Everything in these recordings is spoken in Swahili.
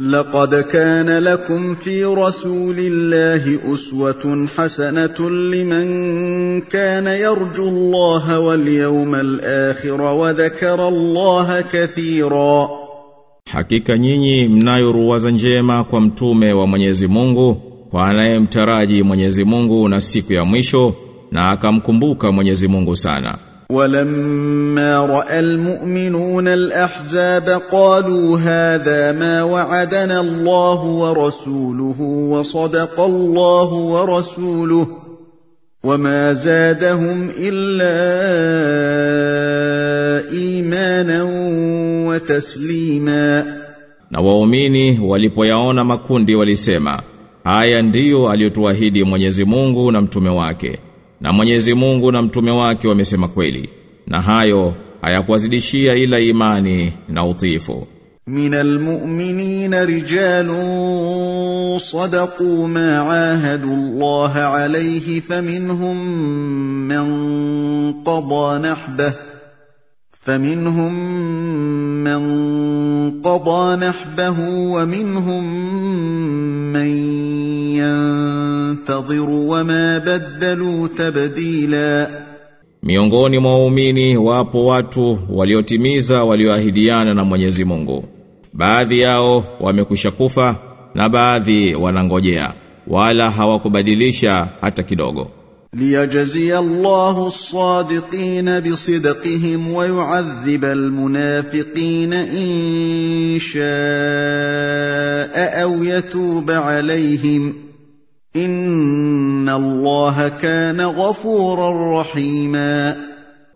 لقد كان لكم في رسول الله اسوه حسنه لمن كان يرجو الله واليوم الاخر وذكر الله كثيرا Hakika nyinyi mnayo ruwaza njema kwa mtume wa Mwenyezi Mungu kwa anayemtaraji Mwenyezi Mungu na siku ya mwisho na akamkumbuka Mwenyezi Mungu sana. ولما راى المؤمنون الاحزاب قالوا هذا ما وعدنا الله ورسوله وصدق الله ورسوله وما زادهم الا ايمانا وتسليما Na waumini walipoyaona makundi walisema, haya ndiyo aliyotuahidi Mwenyezi Mungu na mtume wake. Na Mwenyezi Mungu na mtume wake wamesema kweli. Na hayo hayakuwazidishia ila imani na utiifu. من المؤمنين رجال صدقوا ما عاهدوا الله عليه فمنهم من قضى نحبه فمنهم من قضى نحبه ومنهم من ينتظر وما بدلوا تبديلا Miongoni mwa waumini wapo watu waliotimiza walioahidiana na Mwenyezi Mungu. Baadhi yao wamekwisha kufa na baadhi wanangojea wala hawakubadilisha hata kidogo. ليجزي الله الصادقين بصدقهم ويعذب المنافقين ان شاء او يتوب عليهم ان الله كان غفورا رحيما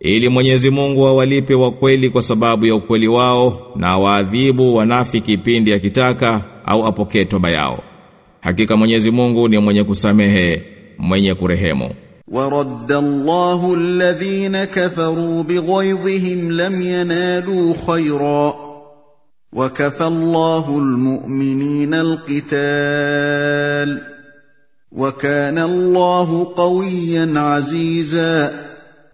Ili Mwenyezi Mungu awalipe wa kweli kwa sababu ya ukweli wao na waadhibu wanafiki pindi akitaka au apokee toba yao. Hakika Mwenyezi Mungu ni mwenye kusamehe, mwenye kurehemu. ورد الله الذين كفروا بغيظهم لم ينالوا خيرا وكفى الله المؤمنين القتال وكان الله قويا عزيزا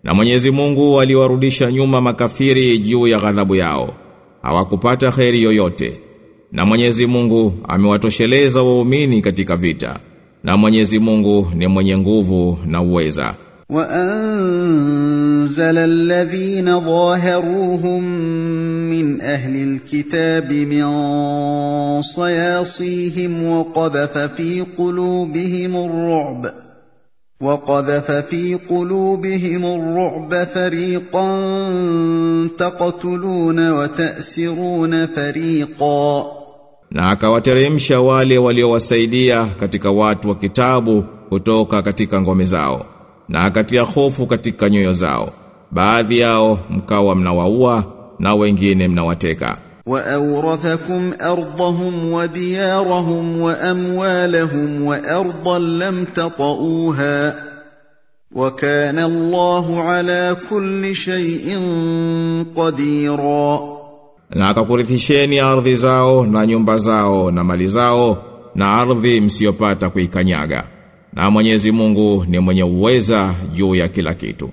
Na Mwenyezi Mungu aliwarudisha nyuma makafiri juu ya ghadhabu yao. Hawakupata kheri yoyote. Na Mwenyezi Mungu amewatosheleza waumini katika vita. Na Mwenyezi Mungu ni mwenye nguvu na uweza. وأنزل الذين ظاهروهم من أهل الكتاب من صياصيهم وقذف في قلوبهم الرعب وقذف في قلوبهم الرعب فريقا تقتلون وتأسرون فريقا Na akawateremsha wale waliowasaidia katika watu wa kitabu kutoka katika ngome zao. Na akatia hofu katika nyoyo zao. Baadhi yao mkawa mnawaua na wengine mnawateka. وأورثكم أرضهم وديارهم وأموالهم وأرضا لم تطئوها وكان الله على كل شيء قديرا na akakurithisheni ardhi zao na nyumba zao na mali zao na ardhi msiyopata kuikanyaga. Na Mwenyezi Mungu ni mwenye uweza juu ya kila kitu.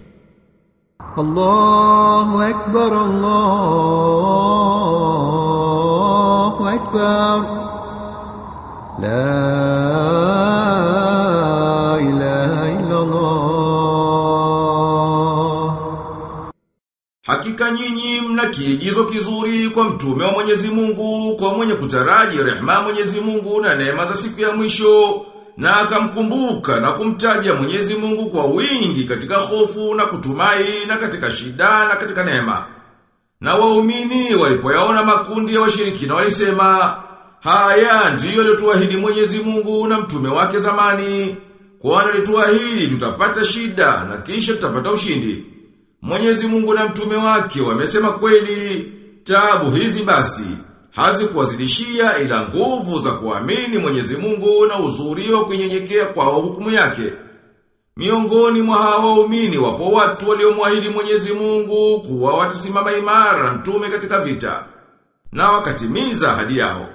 Allahu akbar Allahu akbar. La Hakika nyinyi mna kiigizo kizuri kwa mtume wa Mwenyezi Mungu, kwa mwenye kutaraji rehema Mwenyezi Mungu na neema za siku ya mwisho, na akamkumbuka na kumtaja Mwenyezi Mungu kwa wingi katika hofu na kutumai na katika shida na katika neema. Na waumini walipoyaona makundi ya washirikina walisema, haya ndiyo aliyotuahidi Mwenyezi Mungu na mtume wake zamani, kwa alituahidi tutapata shida na kisha tutapata ushindi. Mwenyezi Mungu na mtume wake wamesema kweli, tabu hizi basi hazikuwazidishia ila nguvu za kuamini Mwenyezi Mungu na uzuri wa kunyenyekea kwa hukumu yake. Miongoni mwa hao waumini wapo watu waliomwahidi Mwenyezi Mungu kuwa watasimama imara mtume katika vita na wakatimiza hadi yao.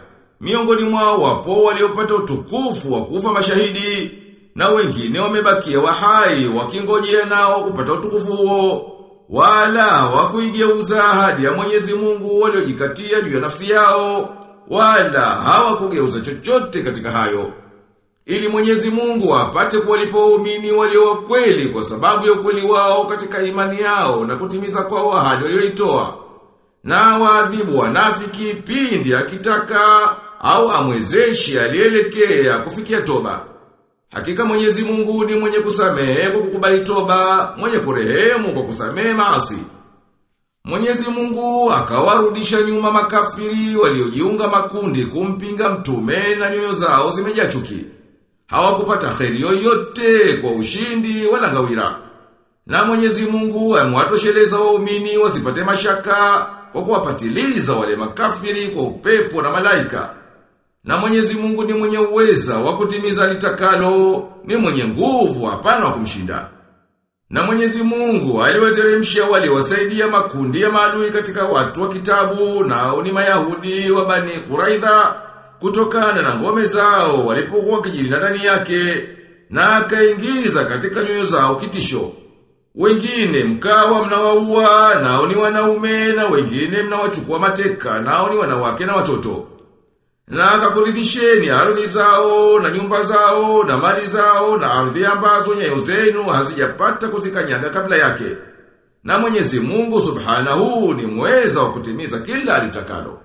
Miongoni mwao wapo waliopata utukufu wa kufa mashahidi na wengine wamebakia wahai wakingojea nao kupata utukufu huo wala wakuigeuza ahadi ya Mwenyezi Mungu waliojikatia juu ya nafsi yao wala hawakugeuza chochote katika hayo. Ili Mwenyezi Mungu apate kuwalipa waumini walio wa kweli kwa sababu ya ukweli wao katika imani yao na kutimiza kwao ahadi walioitoa. Na waadhibu wanafiki pindi akitaka au amwezeshi alielekea kufikia toba. Hakika Mwenyezi Mungu ni mwenye kusamehe kwa kukubali toba, mwenye kurehemu kwa kusamehe maasi. Mwenyezi Mungu akawarudisha nyuma makafiri waliojiunga makundi kumpinga mtume na nyoyo zao zimejachuki. Hawakupata kheri yoyote kwa ushindi wala ngawira. Na Mwenyezi Mungu amewatosheleza waumini wasipate mashaka kwa kuwapatiliza wale makafiri kwa upepo na malaika. Na Mwenyezi Mungu ni mwenye uweza wa kutimiza litakalo, ni mwenye nguvu hapana wa kumshinda. Na Mwenyezi Mungu aliwateremsha waliowasaidia makundi ya maadui katika watu wa kitabu na ni Mayahudi wa Bani Quraidha kutokana na ngome zao walipokuwa wakijilinda ndani yake na akaingiza katika nyoyo zao kitisho. Wengine mkawa mnawaua nao ni wanaume na wengine mnawachukua mateka nao ni wanawake na watoto. Na akakurithisheni ardhi zao na nyumba zao na mali zao na ardhi ambazo nyayo zenu hazijapata kuzikanyaga kabla yake. Na Mwenyezi Mungu Subhanahu ni mweza wa kutimiza kila alitakalo.